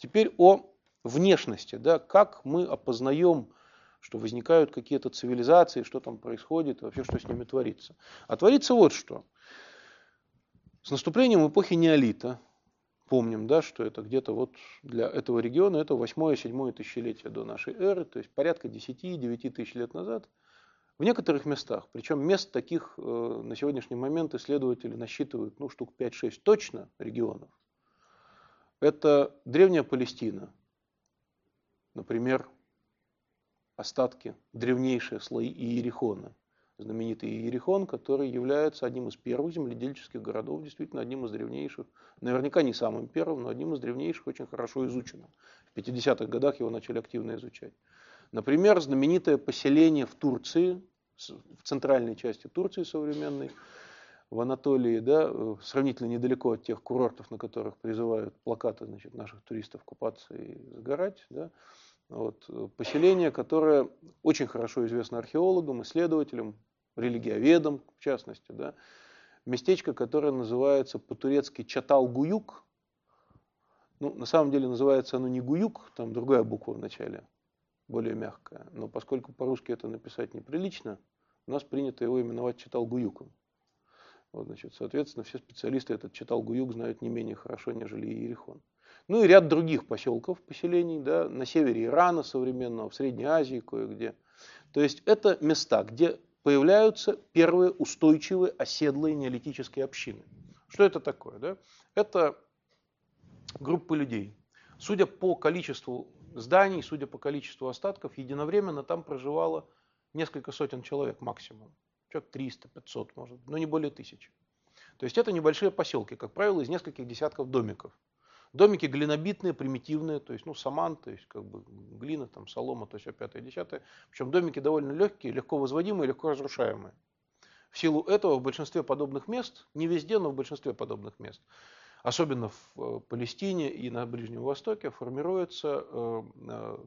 Теперь о внешности, да, как мы опознаем, что возникают какие-то цивилизации, что там происходит, вообще что с ними творится. А творится вот что. С наступлением эпохи неолита, помним, да, что это где-то вот для этого региона, это 8-7 тысячелетие до нашей эры, то есть порядка 10-9 тысяч лет назад, в некоторых местах, причем мест таких э, на сегодняшний момент исследователи насчитывают ну, штук 5-6 точно регионов, это древняя Палестина, например, остатки, древнейшие слои Иерихона, знаменитый Иерихон, который является одним из первых земледельческих городов, действительно одним из древнейших, наверняка не самым первым, но одним из древнейших, очень хорошо изученным. В 50-х годах его начали активно изучать. Например, знаменитое поселение в Турции, в центральной части Турции современной, в Анатолии, да, э, сравнительно недалеко от тех курортов, на которых призывают плакаты значит, наших туристов купаться и загорать. Да, вот, э, поселение, которое очень хорошо известно археологам, исследователям, религиоведам в частности. Да, местечко, которое называется по-турецки Чатал-Гуюк. Ну, на самом деле называется оно не Гуюк, там другая буква в начале, более мягкая. Но поскольку по-русски это написать неприлично, у нас принято его именовать Чатал-Гуюком. Вот, значит, соответственно, все специалисты этот читал Гуюк знают не менее хорошо, нежели Иерихон. Ну и ряд других поселков, поселений, да, на севере Ирана современного, в Средней Азии кое-где. То есть это места, где появляются первые устойчивые оседлые неолитические общины. Что это такое? Да? Это группы людей. Судя по количеству зданий, судя по количеству остатков, единовременно там проживало несколько сотен человек максимум человек 300, 500, может, но не более тысячи. То есть это небольшие поселки, как правило, из нескольких десятков домиков. Домики глинобитные, примитивные, то есть, ну, саман, то есть, как бы, глина, там, солома, то есть, все пятое, десятое. Причем домики довольно легкие, легко возводимые, легко разрушаемые. В силу этого в большинстве подобных мест, не везде, но в большинстве подобных мест, особенно в э, Палестине и на Ближнем Востоке, формируется э, Э,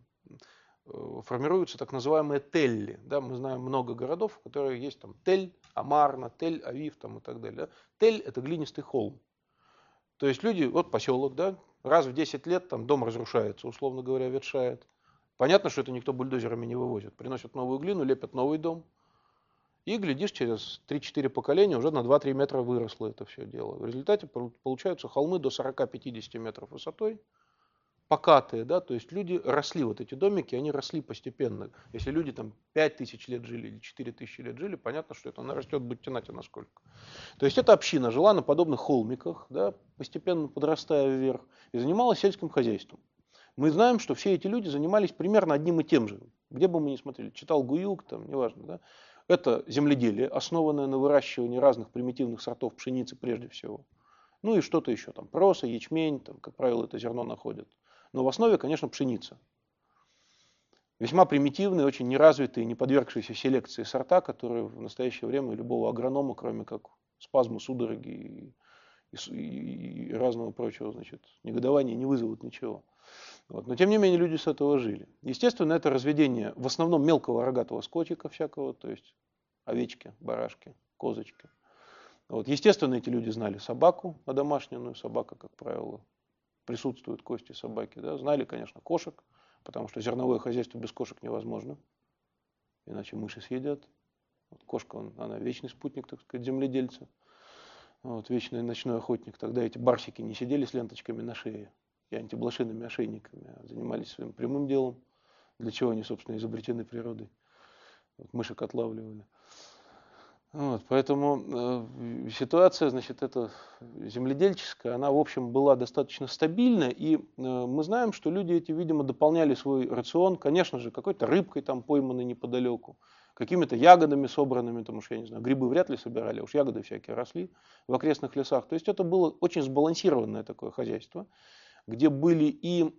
формируются так называемые телли. Да, мы знаем много городов, в которых есть там Тель, Амарна, Тель, Авив там, и так далее. Да. Тель – это глинистый холм. То есть люди, вот поселок, да, раз в 10 лет там дом разрушается, условно говоря, ветшает. Понятно, что это никто бульдозерами не вывозит. Приносят новую глину, лепят новый дом. И, глядишь, через 3-4 поколения уже на 2-3 метра выросло это все дело. В результате получаются холмы до 40-50 метров высотой – покатые, да, то есть люди росли, вот эти домики, они росли постепенно. Если люди там 5 тысяч лет жили или 4 тысячи лет жили, понятно, что это она растет, будьте нате насколько. То есть эта община жила на подобных холмиках, да, постепенно подрастая вверх, и занималась сельским хозяйством. Мы знаем, что все эти люди занимались примерно одним и тем же, где бы мы ни смотрели, читал Гуюк, там, неважно, да, это земледелие, основанное на выращивании разных примитивных сортов пшеницы прежде всего. Ну и что-то еще, там, проса, ячмень, там, как правило, это зерно находят. Но в основе, конечно, пшеница. Весьма примитивные, очень неразвитые, не подвергшиеся селекции сорта, которые в настоящее время любого агронома, кроме как спазму, судороги и, и, и разного прочего, значит, негодования не вызовут ничего. Вот. Но тем не менее люди с этого жили. Естественно, это разведение в основном мелкого рогатого скотика всякого, то есть овечки, барашки, козочки. Вот. Естественно, эти люди знали собаку, домашнюю собака, как правило, присутствуют кости собаки. Да? Знали, конечно, кошек, потому что зерновое хозяйство без кошек невозможно, иначе мыши съедят. Вот кошка, он, она вечный спутник, так сказать, земледельца. Вот, вечный ночной охотник. Тогда эти барсики не сидели с ленточками на шее и антиблошиными ошейниками, а занимались своим прямым делом, для чего они, собственно, изобретены природой. Вот, мышек отлавливали. Вот, поэтому э, ситуация, значит, эта земледельческая, она, в общем, была достаточно стабильна, и э, мы знаем, что люди эти, видимо, дополняли свой рацион, конечно же, какой-то рыбкой там пойманной неподалеку, какими-то ягодами собранными, потому что, я не знаю, грибы вряд ли собирали, уж ягоды всякие росли в окрестных лесах. То есть это было очень сбалансированное такое хозяйство, где были и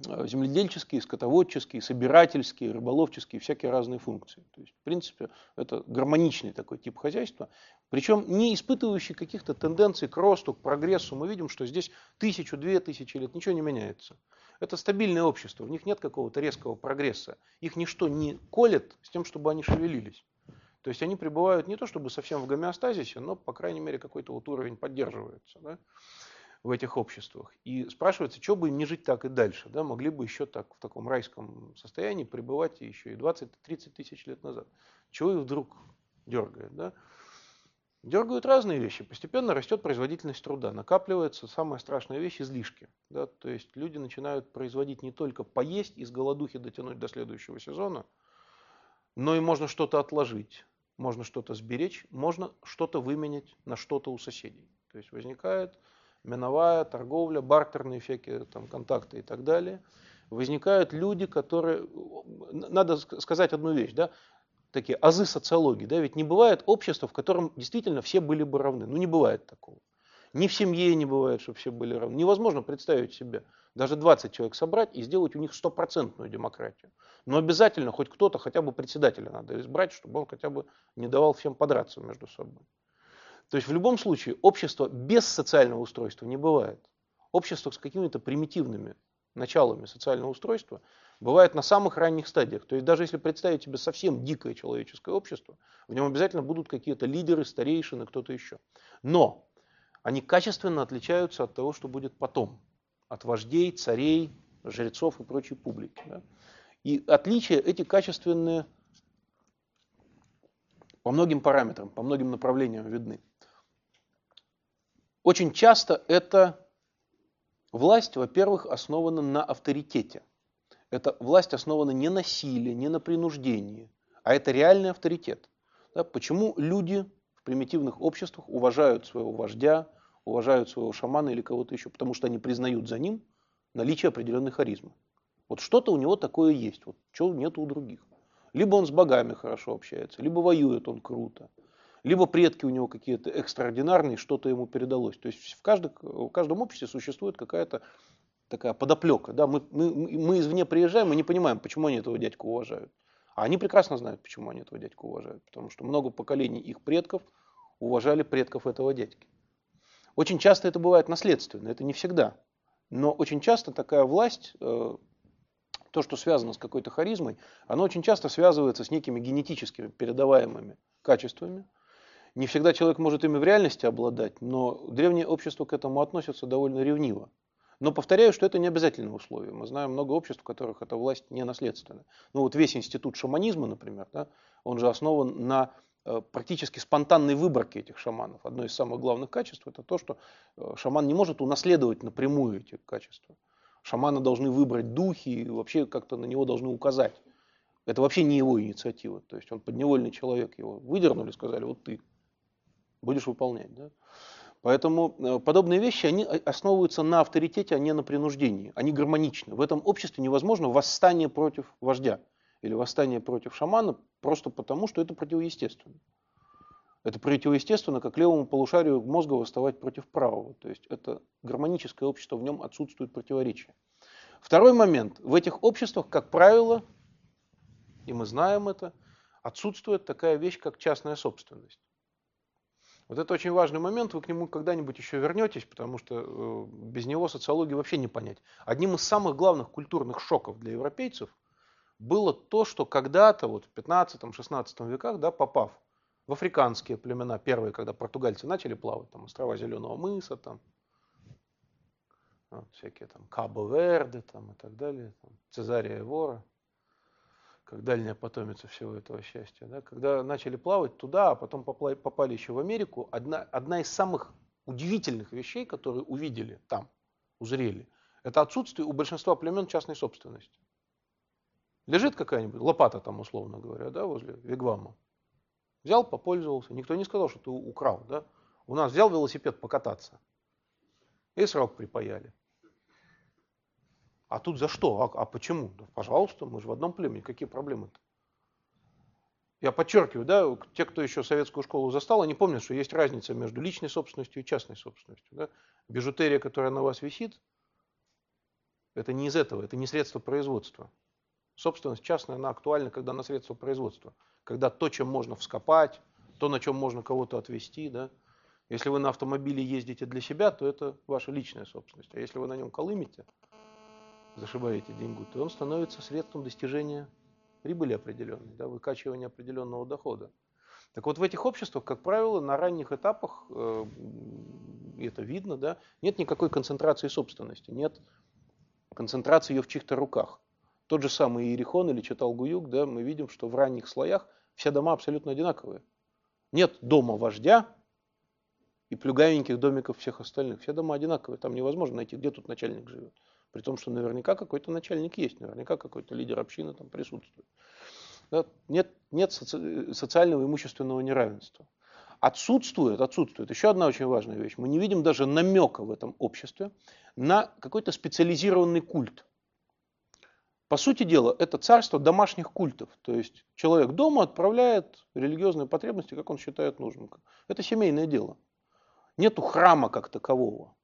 земледельческие, скотоводческие, собирательские, рыболовческие, всякие разные функции. То есть, в принципе, это гармоничный такой тип хозяйства, причем не испытывающий каких-то тенденций к росту, к прогрессу. Мы видим, что здесь тысячу, две тысячи лет ничего не меняется. Это стабильное общество, в них нет какого-то резкого прогресса. Их ничто не колет с тем, чтобы они шевелились. То есть они пребывают не то чтобы совсем в гомеостазисе, но, по крайней мере, какой-то вот уровень поддерживается. Да? В этих обществах. И спрашивается, что бы им не жить так и дальше. Да? Могли бы еще так в таком райском состоянии пребывать еще и 20-30 тысяч лет назад. Чего их вдруг дергает? Да? Дергают разные вещи. Постепенно растет производительность труда. Накапливается самая страшная вещь – излишки. Да? То есть люди начинают производить не только поесть и с голодухи дотянуть до следующего сезона, но и можно что-то отложить, можно что-то сберечь, можно что-то выменять на что-то у соседей. То есть возникает миновая торговля, бартерные всякие там, контакты и так далее. Возникают люди, которые... Надо сказать одну вещь, да? такие азы социологии. Да? Ведь не бывает общества, в котором действительно все были бы равны. Ну не бывает такого. Ни в семье не бывает, чтобы все были равны. Невозможно представить себе даже 20 человек собрать и сделать у них стопроцентную демократию. Но обязательно хоть кто-то, хотя бы председателя надо избрать, чтобы он хотя бы не давал всем подраться между собой. То есть в любом случае общество без социального устройства не бывает. Общество с какими-то примитивными началами социального устройства бывает на самых ранних стадиях. То есть даже если представить себе совсем дикое человеческое общество, в нем обязательно будут какие-то лидеры, старейшины, кто-то еще. Но они качественно отличаются от того, что будет потом. От вождей, царей, жрецов и прочей публики. Да? И отличия эти качественные по многим параметрам, по многим направлениям видны. Очень часто эта власть, во-первых, основана на авторитете. Эта власть основана не на силе, не на принуждении, а это реальный авторитет. Да, почему люди в примитивных обществах уважают своего вождя, уважают своего шамана или кого-то еще? Потому что они признают за ним наличие определенной харизмы. Вот что-то у него такое есть, вот, чего нет у других. Либо он с богами хорошо общается, либо воюет он круто, либо предки у него какие-то экстраординарные, что-то ему передалось. То есть в, каждом в каждом обществе существует какая-то такая подоплека. Да? Мы, мы, мы извне приезжаем и не понимаем, почему они этого дядьку уважают. А они прекрасно знают, почему они этого дядьку уважают. Потому что много поколений их предков уважали предков этого дядьки. Очень часто это бывает наследственно, это не всегда. Но очень часто такая власть, э, то, что связано с какой-то харизмой, оно очень часто связывается с некими генетическими передаваемыми качествами, не всегда человек может ими в реальности обладать, но древнее общество к этому относится довольно ревниво. Но повторяю, что это не обязательное условие. Мы знаем много обществ, в которых эта власть не наследственная. Ну вот весь институт шаманизма, например, да, он же основан на э, практически спонтанной выборке этих шаманов. Одно из самых главных качеств это то, что э, шаман не может унаследовать напрямую эти качества. Шамана должны выбрать духи и вообще как-то на него должны указать. Это вообще не его инициатива. То есть он подневольный человек, его выдернули, сказали, вот ты будешь выполнять. Да? Поэтому э, подобные вещи, они основываются на авторитете, а не на принуждении. Они гармоничны. В этом обществе невозможно восстание против вождя или восстание против шамана просто потому, что это противоестественно. Это противоестественно, как левому полушарию мозга восставать против правого. То есть это гармоническое общество, в нем отсутствует противоречие. Второй момент. В этих обществах, как правило, и мы знаем это, отсутствует такая вещь, как частная собственность. Вот это очень важный момент, вы к нему когда-нибудь еще вернетесь, потому что э, без него социологию вообще не понять. Одним из самых главных культурных шоков для европейцев было то, что когда-то, вот в 15-16 веках, да, попав в африканские племена, первые, когда португальцы начали плавать, там острова Зеленого мыса, там, вот, всякие там Кабо-Верде там, и так далее, там, Цезария Вора – как дальняя потомица всего этого счастья. Да? Когда начали плавать туда, а потом попали еще в Америку, одна, одна из самых удивительных вещей, которые увидели там, узрели, это отсутствие у большинства племен частной собственности. Лежит какая-нибудь лопата там, условно говоря, да, возле вигвама. Взял, попользовался. Никто не сказал, что ты украл. Да? У нас взял велосипед покататься. И срок припаяли. А тут за что? А, а почему? Да, пожалуйста, мы же в одном племени, какие проблемы-то? Я подчеркиваю, да, те, кто еще советскую школу застал, они помнят, что есть разница между личной собственностью и частной собственностью. Да? Бижутерия, которая на вас висит, это не из этого, это не средство производства. Собственность частная, она актуальна, когда на средство производства. Когда то, чем можно вскопать, то, на чем можно кого-то отвезти. Да? Если вы на автомобиле ездите для себя, то это ваша личная собственность. А если вы на нем колымите, зашибаете деньгу, то он становится средством достижения прибыли определенной, да, выкачивания определенного дохода. Так вот в этих обществах, как правило, на ранних этапах э, это видно, да, нет никакой концентрации собственности, нет концентрации ее в чьих-то руках. Тот же самый Иерихон или Читалгуюк, да, мы видим, что в ранних слоях все дома абсолютно одинаковые. Нет дома вождя и плюгавеньких домиков всех остальных. Все дома одинаковые, там невозможно найти, где тут начальник живет. При том, что наверняка какой-то начальник есть, наверняка какой-то лидер общины там присутствует. Да? Нет, нет соци- социального имущественного неравенства. Отсутствует, отсутствует еще одна очень важная вещь. Мы не видим даже намека в этом обществе на какой-то специализированный культ. По сути дела, это царство домашних культов. То есть человек дома отправляет религиозные потребности, как он считает нужным. Это семейное дело. Нету храма как такового.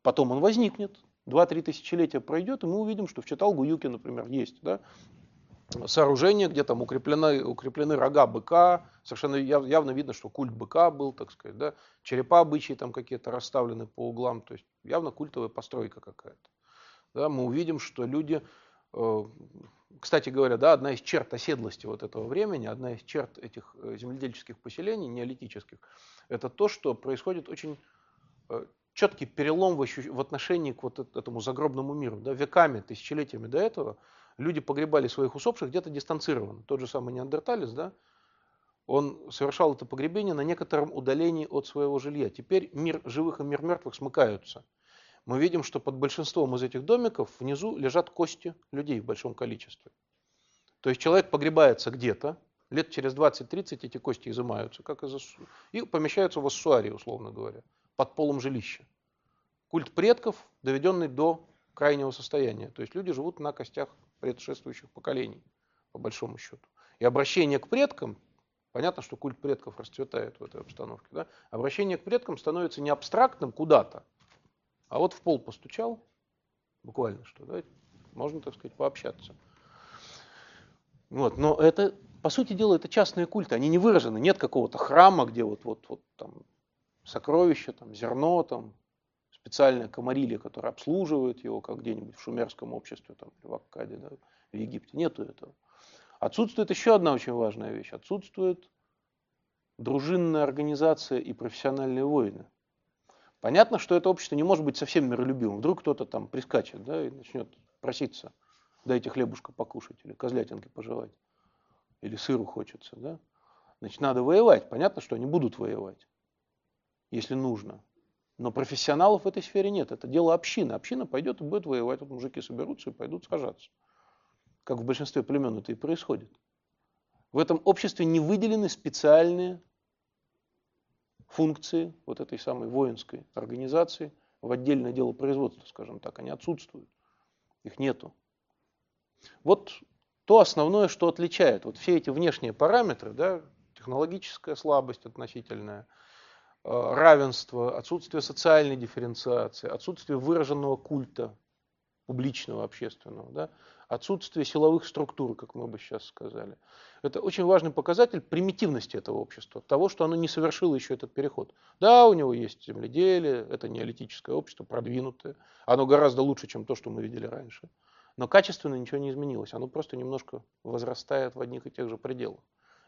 Потом он возникнет, два-три тысячелетия пройдет, и мы увидим, что в Читалгуюке, например, есть да, сооружение, где там укреплены, укреплены рога быка, совершенно явно видно, что культ быка был, так сказать, да, черепа бычьи там какие-то расставлены по углам, то есть явно культовая постройка какая-то. Да, мы увидим, что люди, э, кстати говоря, да, одна из черт оседлости вот этого времени, одна из черт этих э, земледельческих поселений, неолитических, это то, что происходит очень э, четкий перелом в, ощущ... в отношении к вот этому загробному миру. Да, веками, тысячелетиями до этого люди погребали своих усопших где-то дистанцированно. Тот же самый неандерталец, да, он совершал это погребение на некотором удалении от своего жилья. Теперь мир живых и мир мертвых смыкаются. Мы видим, что под большинством из этих домиков внизу лежат кости людей в большом количестве. То есть человек погребается где-то, лет через 20-30 эти кости изымаются, как из и помещаются в ассуарии, условно говоря, под полом жилища. Культ предков, доведенный до крайнего состояния. То есть люди живут на костях предшествующих поколений, по большому счету. И обращение к предкам, понятно, что культ предков расцветает в этой обстановке, да? обращение к предкам становится не абстрактным куда-то, а вот в пол постучал, буквально что, да? можно, так сказать, пообщаться. Вот, но это, по сути дела, это частные культы, они не выражены, нет какого-то храма, где вот, вот, вот там сокровища, там, зерно, там, специальное комарилье, которое обслуживает его, как где-нибудь в шумерском обществе, там, в Аккаде, да, в Египте. Нету этого. Отсутствует еще одна очень важная вещь. Отсутствует дружинная организация и профессиональные воины. Понятно, что это общество не может быть совсем миролюбивым. Вдруг кто-то там прискачет да, и начнет проситься, дайте хлебушка покушать или козлятинки пожевать, или сыру хочется. Да? Значит, надо воевать. Понятно, что они будут воевать, если нужно. Но профессионалов в этой сфере нет. Это дело общины. Община пойдет и будет воевать. Вот мужики соберутся и пойдут сражаться. Как в большинстве племен это и происходит. В этом обществе не выделены специальные функции вот этой самой воинской организации в отдельное дело производства, скажем так. Они отсутствуют. Их нету. Вот то основное, что отличает. Вот все эти внешние параметры, да, технологическая слабость относительная – Э, равенство, отсутствие социальной дифференциации, отсутствие выраженного культа публичного, общественного, да, отсутствие силовых структур, как мы бы сейчас сказали. Это очень важный показатель примитивности этого общества, того, что оно не совершило еще этот переход. Да, у него есть земледелие, это неолитическое общество, продвинутое, оно гораздо лучше, чем то, что мы видели раньше. Но качественно ничего не изменилось, оно просто немножко возрастает в одних и тех же пределах.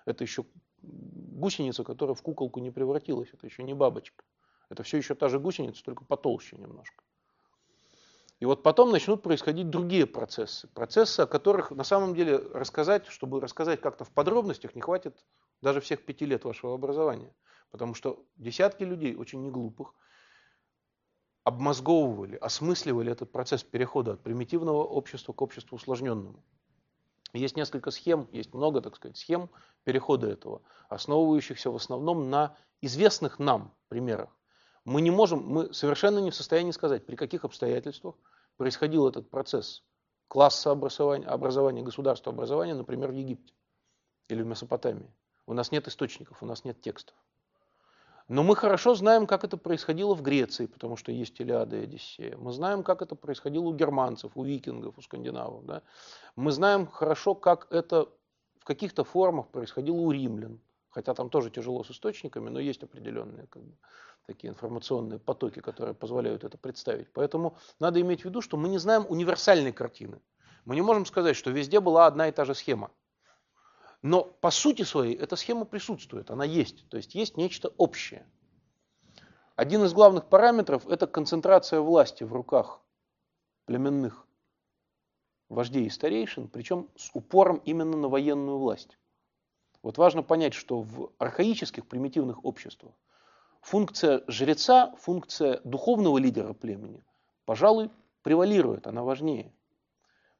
Это еще гусеница, которая в куколку не превратилась. Это еще не бабочка. Это все еще та же гусеница, только потолще немножко. И вот потом начнут происходить другие процессы. Процессы, о которых на самом деле рассказать, чтобы рассказать как-то в подробностях, не хватит даже всех пяти лет вашего образования. Потому что десятки людей, очень неглупых, обмозговывали, осмысливали этот процесс перехода от примитивного общества к обществу усложненному. Есть несколько схем, есть много, так сказать, схем перехода этого, основывающихся в основном на известных нам примерах. Мы не можем, мы совершенно не в состоянии сказать, при каких обстоятельствах происходил этот процесс класса образования, образования государства образования, например, в Египте или в Месопотамии. У нас нет источников, у нас нет текстов. Но мы хорошо знаем, как это происходило в Греции, потому что есть Илиада и Одиссея. Мы знаем, как это происходило у германцев, у викингов, у скандинавов. Да? Мы знаем хорошо, как это в каких-то формах происходило у римлян. Хотя там тоже тяжело с источниками, но есть определенные как бы, такие информационные потоки, которые позволяют это представить. Поэтому надо иметь в виду, что мы не знаем универсальной картины. Мы не можем сказать, что везде была одна и та же схема. Но по сути своей эта схема присутствует, она есть. То есть есть нечто общее. Один из главных параметров – это концентрация власти в руках племенных вождей и старейшин, причем с упором именно на военную власть. Вот важно понять, что в архаических примитивных обществах функция жреца, функция духовного лидера племени, пожалуй, превалирует, она важнее.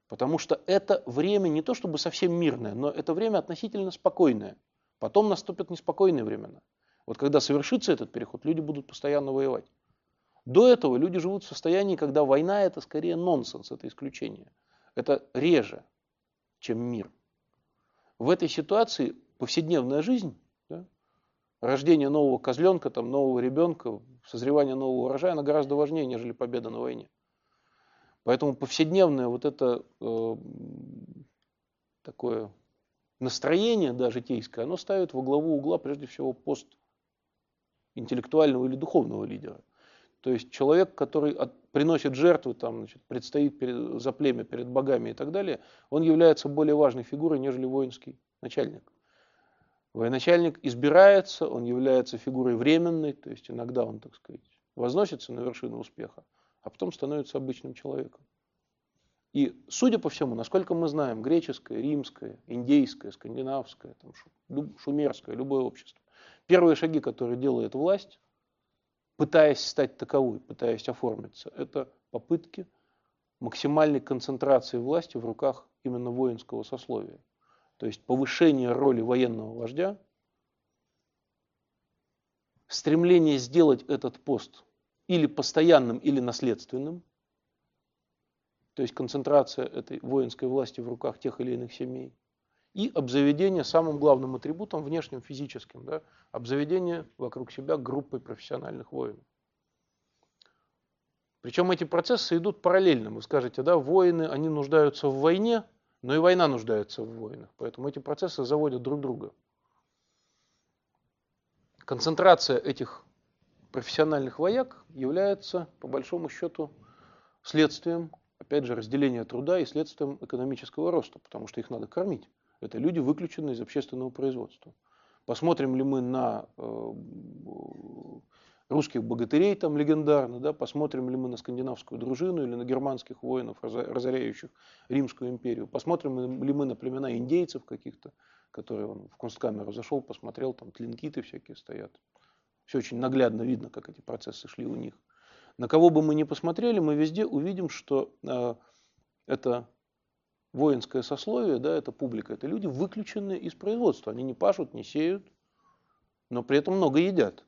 Потому что это время не то чтобы совсем мирное, но это время относительно спокойное. Потом наступят неспокойные времена. Вот когда совершится этот переход, люди будут постоянно воевать. До этого люди живут в состоянии, когда война это скорее нонсенс, это исключение. Это реже, чем мир. В этой ситуации повседневная жизнь, да, рождение нового козленка, там, нового ребенка, созревание нового урожая, она гораздо важнее, нежели победа на войне. Поэтому повседневное вот это э, такое настроение, да, житейское, оно ставит во главу угла прежде всего пост интеллектуального или духовного лидера. То есть человек, который от, приносит жертвы, там, значит, предстоит перед, за племя перед богами и так далее, он является более важной фигурой, нежели воинский начальник. Военачальник избирается, он является фигурой временной, то есть иногда он, так сказать, возносится на вершину успеха, а потом становится обычным человеком. И, судя по всему, насколько мы знаем, греческое, римское, индейское, скандинавское, там, шумерское, любое общество, первые шаги, которые делает власть, пытаясь стать таковой, пытаясь оформиться, это попытки максимальной концентрации власти в руках именно воинского сословия. То есть повышение роли военного вождя, стремление сделать этот пост или постоянным, или наследственным, то есть концентрация этой воинской власти в руках тех или иных семей, и обзаведение самым главным атрибутом, внешним физическим, да, обзаведение вокруг себя группой профессиональных воинов. Причем эти процессы идут параллельно. Вы скажете, да, воины, они нуждаются в войне, но и война нуждается в воинах. Поэтому эти процессы заводят друг друга. Концентрация этих профессиональных вояк является, по большому счету, следствием, опять же, разделения труда и следствием экономического роста, потому что их надо кормить. Это люди, выключенные из общественного производства. Посмотрим ли мы на э, русских богатырей там легендарно, да, посмотрим ли мы на скандинавскую дружину или на германских воинов, разоряющих Римскую империю, посмотрим ли мы на племена индейцев каких-то, которые он в кунсткамеру зашел, посмотрел, там тлинкиты всякие стоят. Все очень наглядно видно, как эти процессы шли у них. На кого бы мы ни посмотрели, мы везде увидим, что э, это воинское сословие, да, это публика, это люди, выключенные из производства. Они не пашут, не сеют, но при этом много едят.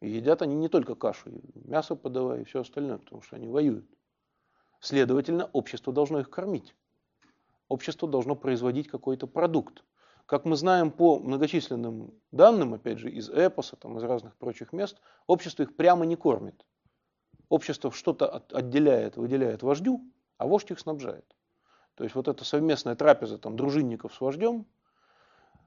И едят они не только кашу, мясо подавая и все остальное, потому что они воюют. Следовательно, общество должно их кормить. Общество должно производить какой-то продукт. Как мы знаем по многочисленным данным, опять же, из эпоса, там, из разных прочих мест, общество их прямо не кормит. Общество что-то отделяет, выделяет вождю, а вождь их снабжает. То есть вот эта совместная трапеза там, дружинников с вождем,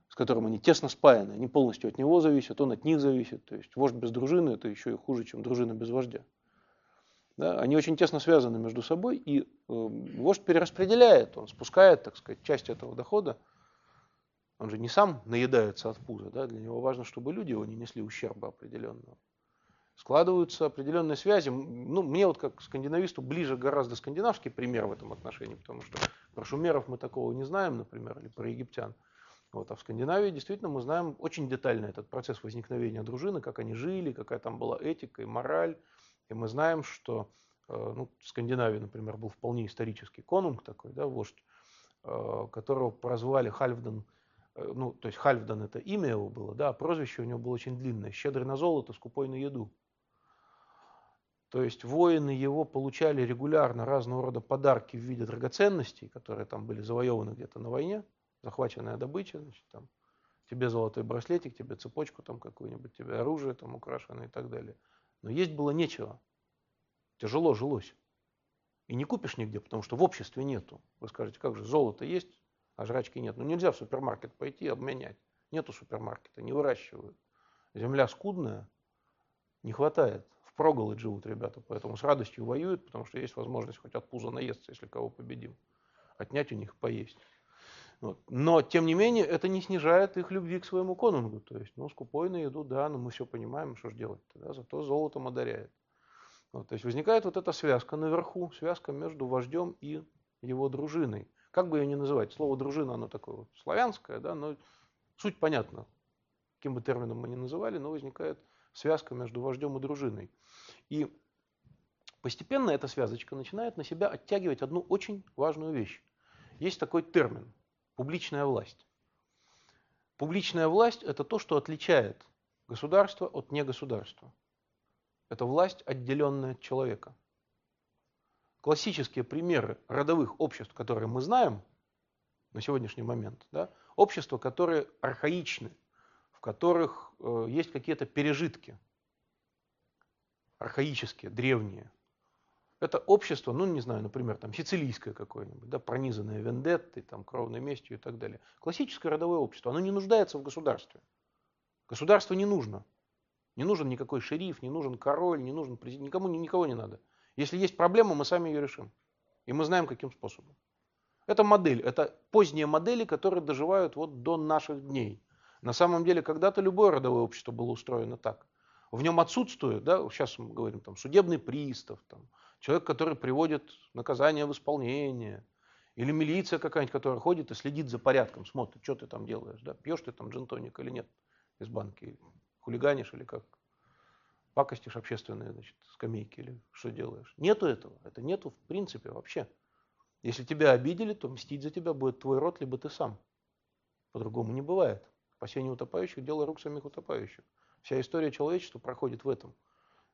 с которым они тесно спаяны, они полностью от него зависят, он от них зависит. То есть вождь без дружины – это еще и хуже, чем дружина без вождя. Да, они очень тесно связаны между собой, и э, вождь перераспределяет, он спускает, так сказать, часть этого дохода. Он же не сам наедается от пуза, да, для него важно, чтобы люди его не несли ущерба определенного. Складываются определенные связи. Ну, мне вот как скандинависту ближе гораздо скандинавский пример в этом отношении, потому что про шумеров мы такого не знаем, например, или про египтян. Вот. А в Скандинавии действительно мы знаем очень детально этот процесс возникновения дружины, как они жили, какая там была этика и мораль. И мы знаем, что э, ну, в Скандинавии, например, был вполне исторический конунг такой, да, вождь, э, которого прозвали Хальфдан, э, ну, то есть Хальфдан это имя его было, да, а прозвище у него было очень длинное, щедрый на золото, скупой на еду. То есть воины его получали регулярно разного рода подарки в виде драгоценностей, которые там были завоеваны где-то на войне, захваченная добыча, значит, там, тебе золотой браслетик, тебе цепочку там какую-нибудь, тебе оружие там украшенное и так далее. Но есть было нечего. Тяжело жилось. И не купишь нигде, потому что в обществе нету. Вы скажете, как же, золото есть, а жрачки нет. Ну нельзя в супермаркет пойти обменять. Нету супермаркета, не выращивают. Земля скудная, не хватает. В проголодь живут ребята, поэтому с радостью воюют, потому что есть возможность хоть от пуза наесться, если кого победим. Отнять у них поесть. Вот. Но, тем не менее, это не снижает их любви к своему конунгу. То есть, ну, скупой на еду, да, но мы все понимаем, что же делать да, зато золотом одаряет. Вот, то есть возникает вот эта связка наверху, связка между вождем и его дружиной. Как бы ее ни называть, слово дружина, оно такое вот славянское, да, но суть понятна. Каким бы термином мы ни называли, но возникает связка между вождем и дружиной. И постепенно эта связочка начинает на себя оттягивать одну очень важную вещь. Есть такой термин – публичная власть. Публичная власть – это то, что отличает государство от негосударства. Это власть, отделенная от человека. Классические примеры родовых обществ, которые мы знаем на сегодняшний момент, да, общества, которые архаичны, в которых э, есть какие-то пережитки, архаические, древние. Это общество, ну, не знаю, например, там, сицилийское какое-нибудь, да, пронизанное вендеттой, там, кровной местью и так далее. Классическое родовое общество, оно не нуждается в государстве. Государство не нужно. Не нужен никакой шериф, не нужен король, не нужен президент, никому, никого не надо. Если есть проблема, мы сами ее решим. И мы знаем, каким способом. Это модель, это поздние модели, которые доживают вот до наших дней. На самом деле, когда-то любое родовое общество было устроено так. В нем отсутствует, да, сейчас мы говорим, там, судебный пристав, там, человек, который приводит наказание в исполнение, или милиция какая-нибудь, которая ходит и следит за порядком, смотрит, что ты там делаешь, да, пьешь ты там джинтоник или нет из банки, хулиганишь или как пакостишь общественные значит, скамейки или что делаешь. Нету этого. Это нету в принципе вообще. Если тебя обидели, то мстить за тебя будет твой род, либо ты сам. По-другому не бывает. Спасение утопающих – дело рук самих утопающих. Вся история человечества проходит в этом.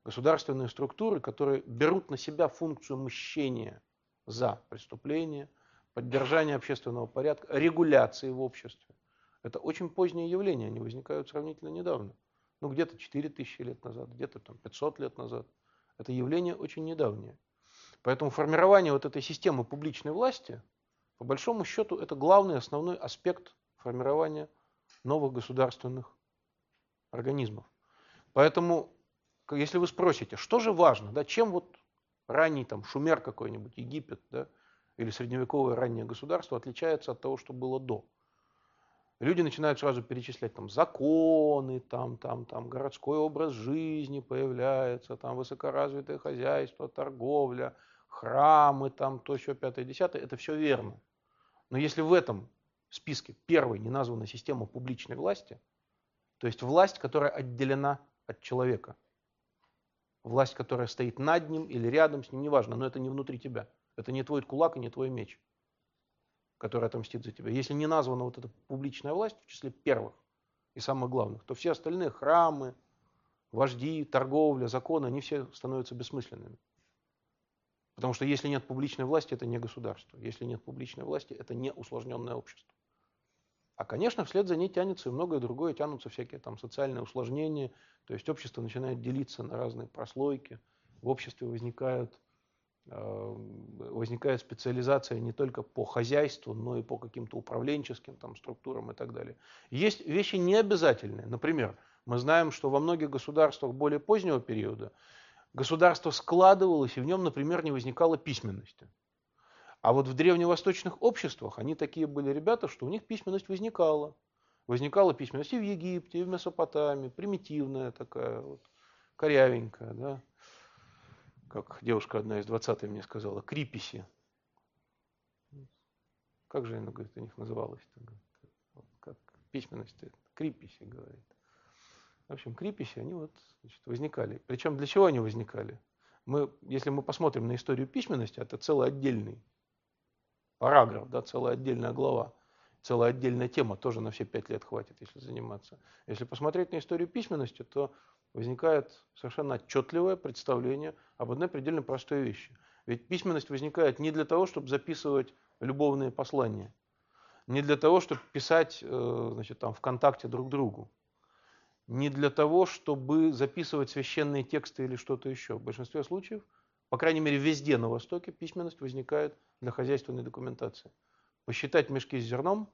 Государственные структуры, которые берут на себя функцию мщения за преступление, поддержание общественного порядка, регуляции в обществе. Это очень позднее явление, они возникают сравнительно недавно ну где-то 4000 лет назад, где-то там 500 лет назад. Это явление очень недавнее. Поэтому формирование вот этой системы публичной власти, по большому счету, это главный основной аспект формирования новых государственных организмов. Поэтому, если вы спросите, что же важно, да, чем вот ранний там Шумер какой-нибудь, Египет, да, или средневековое раннее государство отличается от того, что было до – Люди начинают сразу перечислять там законы, там, там, там, городской образ жизни появляется, там, высокоразвитое хозяйство, торговля, храмы, там, то, еще пятое, десятое. Это все верно. Но если в этом списке первой не названа система публичной власти, то есть власть, которая отделена от человека, власть, которая стоит над ним или рядом с ним, неважно, но это не внутри тебя. Это не твой кулак и не твой меч которая отомстит за тебя, если не названа вот эта публичная власть в числе первых и самых главных, то все остальные храмы, вожди, торговля, законы, они все становятся бессмысленными. Потому что если нет публичной власти, это не государство. Если нет публичной власти, это не усложненное общество. А, конечно, вслед за ней тянется и многое другое, тянутся всякие там социальные усложнения, то есть общество начинает делиться на разные прослойки, в обществе возникают возникает специализация не только по хозяйству, но и по каким-то управленческим там, структурам и так далее. Есть вещи необязательные. Например, мы знаем, что во многих государствах более позднего периода государство складывалось, и в нем, например, не возникало письменности. А вот в древневосточных обществах они такие были ребята, что у них письменность возникала. Возникала письменность и в Египте, и в Месопотамии, примитивная такая, вот, корявенькая. Да? Как девушка одна из 20 мне сказала, криписи. Как же она, говорит, у них называлась? Как письменность криписи, говорит. В общем, криписи, они вот значит, возникали. Причем для чего они возникали? Мы, если мы посмотрим на историю письменности, это целый отдельный параграф, да, целая отдельная глава, целая отдельная тема, тоже на все пять лет хватит, если заниматься. Если посмотреть на историю письменности, то возникает совершенно отчетливое представление об одной предельно простой вещи. Ведь письменность возникает не для того, чтобы записывать любовные послания, не для того, чтобы писать э, значит, там, ВКонтакте друг другу, не для того, чтобы записывать священные тексты или что-то еще. В большинстве случаев, по крайней мере везде на Востоке, письменность возникает для хозяйственной документации. Посчитать мешки с зерном,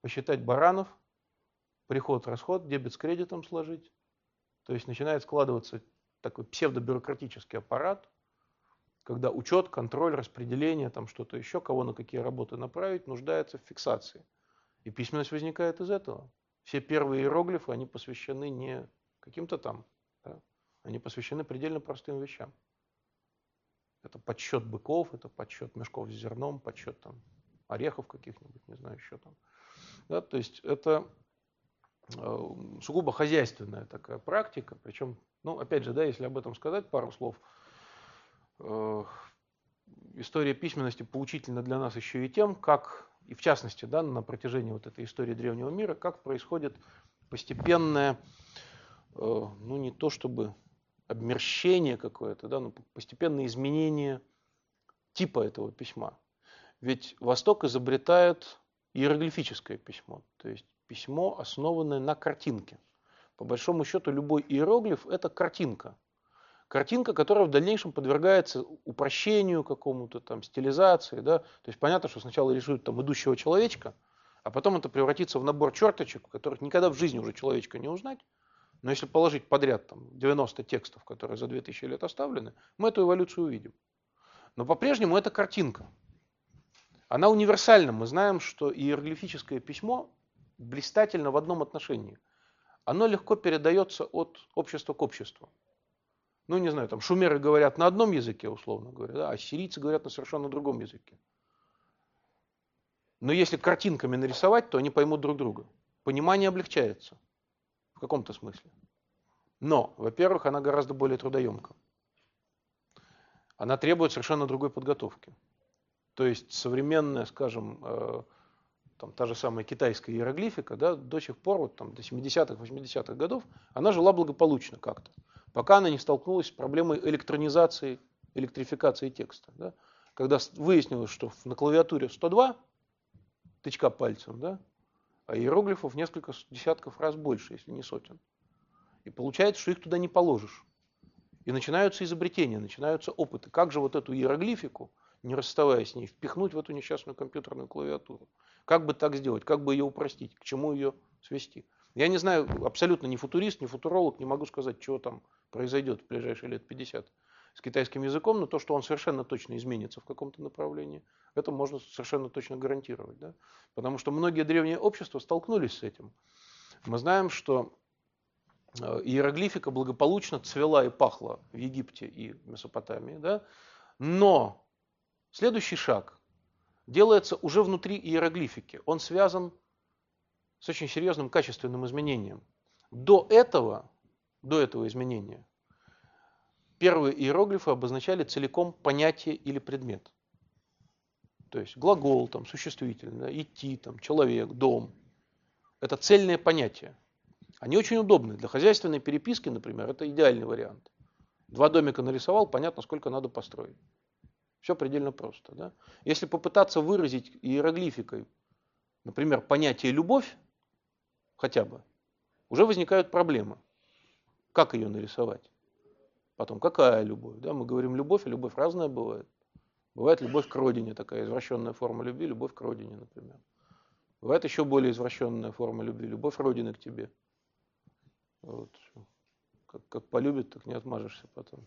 посчитать баранов, приход-расход, дебет с кредитом сложить, то есть начинает складываться такой псевдобюрократический аппарат, когда учет, контроль, распределение, там что-то еще, кого на какие работы направить, нуждается в фиксации. И письменность возникает из этого. Все первые иероглифы, они посвящены не каким-то там, да, они посвящены предельно простым вещам. Это подсчет быков, это подсчет мешков с зерном, подсчет там орехов каких-нибудь, не знаю, еще там. Да, то есть это сугубо хозяйственная такая практика, причем, ну, опять же, да, если об этом сказать пару слов, э, история письменности поучительна для нас еще и тем, как, и в частности, да, на протяжении вот этой истории древнего мира, как происходит постепенное, э, ну, не то чтобы обмерщение какое-то, да, ну, постепенное изменение типа этого письма. Ведь Восток изобретает иероглифическое письмо, то есть письмо, основанное на картинке. По большому счету любой иероглиф – это картинка. Картинка, которая в дальнейшем подвергается упрощению какому-то, там, стилизации. Да? То есть понятно, что сначала рисуют там идущего человечка, а потом это превратится в набор черточек, которых никогда в жизни уже человечка не узнать. Но если положить подряд там, 90 текстов, которые за 2000 лет оставлены, мы эту эволюцию увидим. Но по-прежнему это картинка. Она универсальна. Мы знаем, что иероглифическое письмо блистательно в одном отношении. Оно легко передается от общества к обществу. Ну, не знаю, там шумеры говорят на одном языке, условно говоря, да, а сирийцы говорят на совершенно другом языке. Но если картинками нарисовать, то они поймут друг друга. Понимание облегчается в каком-то смысле. Но, во-первых, она гораздо более трудоемка. Она требует совершенно другой подготовки. То есть современная, скажем, э, там, та же самая китайская иероглифика, да, до сих пор, вот, там, до 70-х, 80-х годов, она жила благополучно как-то, пока она не столкнулась с проблемой электронизации, электрификации текста. Да. Когда выяснилось, что на клавиатуре 102 тычка пальцем, да, а иероглифов несколько десятков раз больше, если не сотен. И получается, что их туда не положишь. И начинаются изобретения, начинаются опыты. Как же вот эту иероглифику, не расставаясь с ней, впихнуть в эту несчастную компьютерную клавиатуру? Как бы так сделать? Как бы ее упростить? К чему ее свести? Я не знаю, абсолютно не футурист, не футуролог, не могу сказать, что там произойдет в ближайшие лет 50 с китайским языком, но то, что он совершенно точно изменится в каком-то направлении, это можно совершенно точно гарантировать. Да? Потому что многие древние общества столкнулись с этим. Мы знаем, что э, иероглифика благополучно цвела и пахла в Египте и Месопотамии. Да? Но следующий шаг делается уже внутри иероглифики. Он связан с очень серьезным качественным изменением. До этого, до этого изменения первые иероглифы обозначали целиком понятие или предмет. То есть глагол, там, существительное, идти, там, человек, дом. Это цельные понятия. Они очень удобны. Для хозяйственной переписки, например, это идеальный вариант. Два домика нарисовал, понятно, сколько надо построить. Все предельно просто. Да? Если попытаться выразить иероглификой, например, понятие любовь, хотя бы, уже возникают проблемы. Как ее нарисовать? Потом, какая любовь? Да, мы говорим любовь, а любовь разная бывает. Бывает любовь к родине, такая извращенная форма любви, любовь к родине, например. Бывает еще более извращенная форма любви, любовь родины к тебе. Вот. Как, как полюбит, так не отмажешься потом.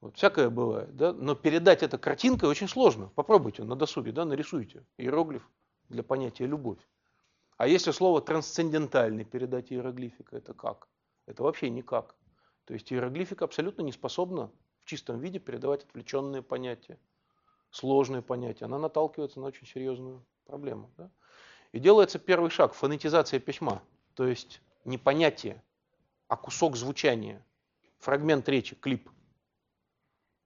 Вот всякое бывает, да? но передать это картинкой очень сложно. Попробуйте на досуге, да, нарисуйте иероглиф для понятия любовь. А если слово трансцендентальный передать иероглификой, это как? Это вообще никак. То есть иероглифика абсолютно не способна в чистом виде передавать отвлеченные понятия, сложные понятия. Она наталкивается на очень серьезную проблему. Да? И делается первый шаг – фонетизация письма. То есть не понятие, а кусок звучания, фрагмент речи, клип.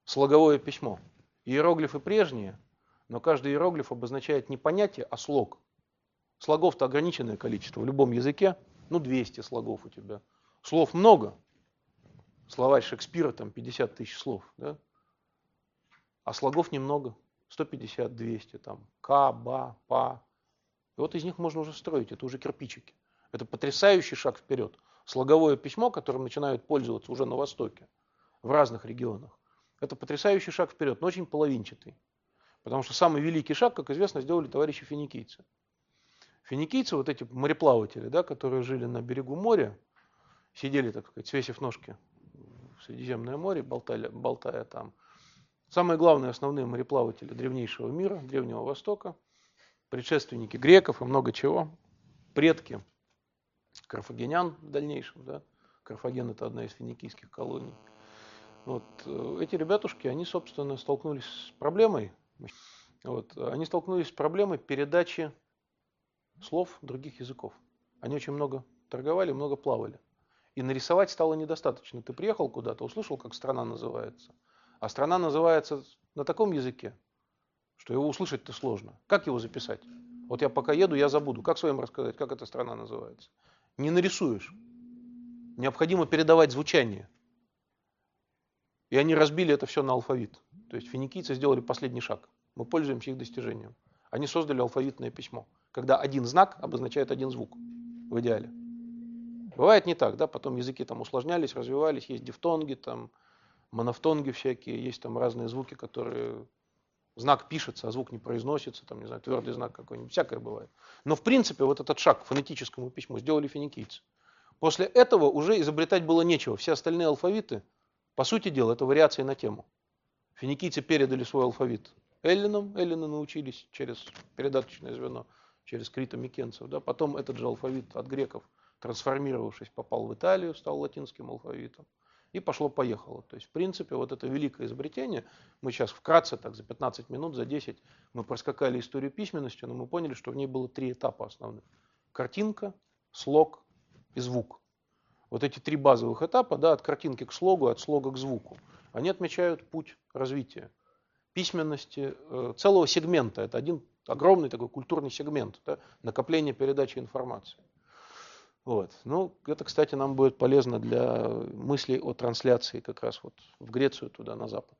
Слоговое письмо. Иероглифы прежние, но каждый иероглиф обозначает не понятие, а слог. Слогов-то ограниченное количество. В любом языке, ну 200 слогов у тебя. Слов много, Словарь Шекспира там 50 тысяч слов, да? А слогов немного, 150, 200, там, к, ба, па. И вот из них можно уже строить, это уже кирпичики. Это потрясающий шаг вперед. Слоговое письмо, которым начинают пользоваться уже на Востоке, в разных регионах, это потрясающий шаг вперед, но очень половинчатый. Потому что самый великий шаг, как известно, сделали товарищи финикийцы. Финикийцы, вот эти мореплаватели, да, которые жили на берегу моря, сидели, так сказать, свесив ножки Средиземное море, болтали, болтая там. Самые главные основные мореплаватели древнейшего мира, Древнего Востока, предшественники греков и много чего, предки карфагенян в дальнейшем, да, Карфаген это одна из финикийских колоний. Вот, э, эти ребятушки, они, собственно, столкнулись с проблемой, вот, они столкнулись с проблемой передачи слов других языков. Они очень много торговали, много плавали. И нарисовать стало недостаточно. Ты приехал куда-то, услышал, как страна называется. А страна называется на таком языке, что его услышать-то сложно. Как его записать? Вот я пока еду, я забуду. Как своим рассказать, как эта страна называется? Не нарисуешь. Необходимо передавать звучание. И они разбили это все на алфавит. То есть финикийцы сделали последний шаг. Мы пользуемся их достижением. Они создали алфавитное письмо, когда один знак обозначает один звук в идеале. Бывает не так, да, потом языки там усложнялись, развивались, есть дифтонги, там, монофтонги всякие, есть там разные звуки, которые знак пишется, а звук не произносится, там, не знаю, твердый знак какой-нибудь, всякое бывает. Но в принципе вот этот шаг к фонетическому письму сделали финикийцы. После этого уже изобретать было нечего. Все остальные алфавиты, по сути дела, это вариации на тему. Финикийцы передали свой алфавит эллинам, эллины научились через передаточное звено, через Крита Микенцев. Да? Потом этот же алфавит от греков – трансформировавшись, попал в Италию, стал латинским алфавитом. И пошло-поехало. То есть, в принципе, вот это великое изобретение, мы сейчас вкратце, так за 15 минут, за 10, мы проскакали историю письменности, но мы поняли, что в ней было три этапа основных. Картинка, слог и звук. Вот эти три базовых этапа, да, от картинки к слогу, от слога к звуку, они отмечают путь развития письменности э, целого сегмента. Это один огромный такой культурный сегмент, да, накопление передачи информации. Вот. Ну, это, кстати, нам будет полезно для мыслей о трансляции как раз вот в Грецию, туда, на Запад.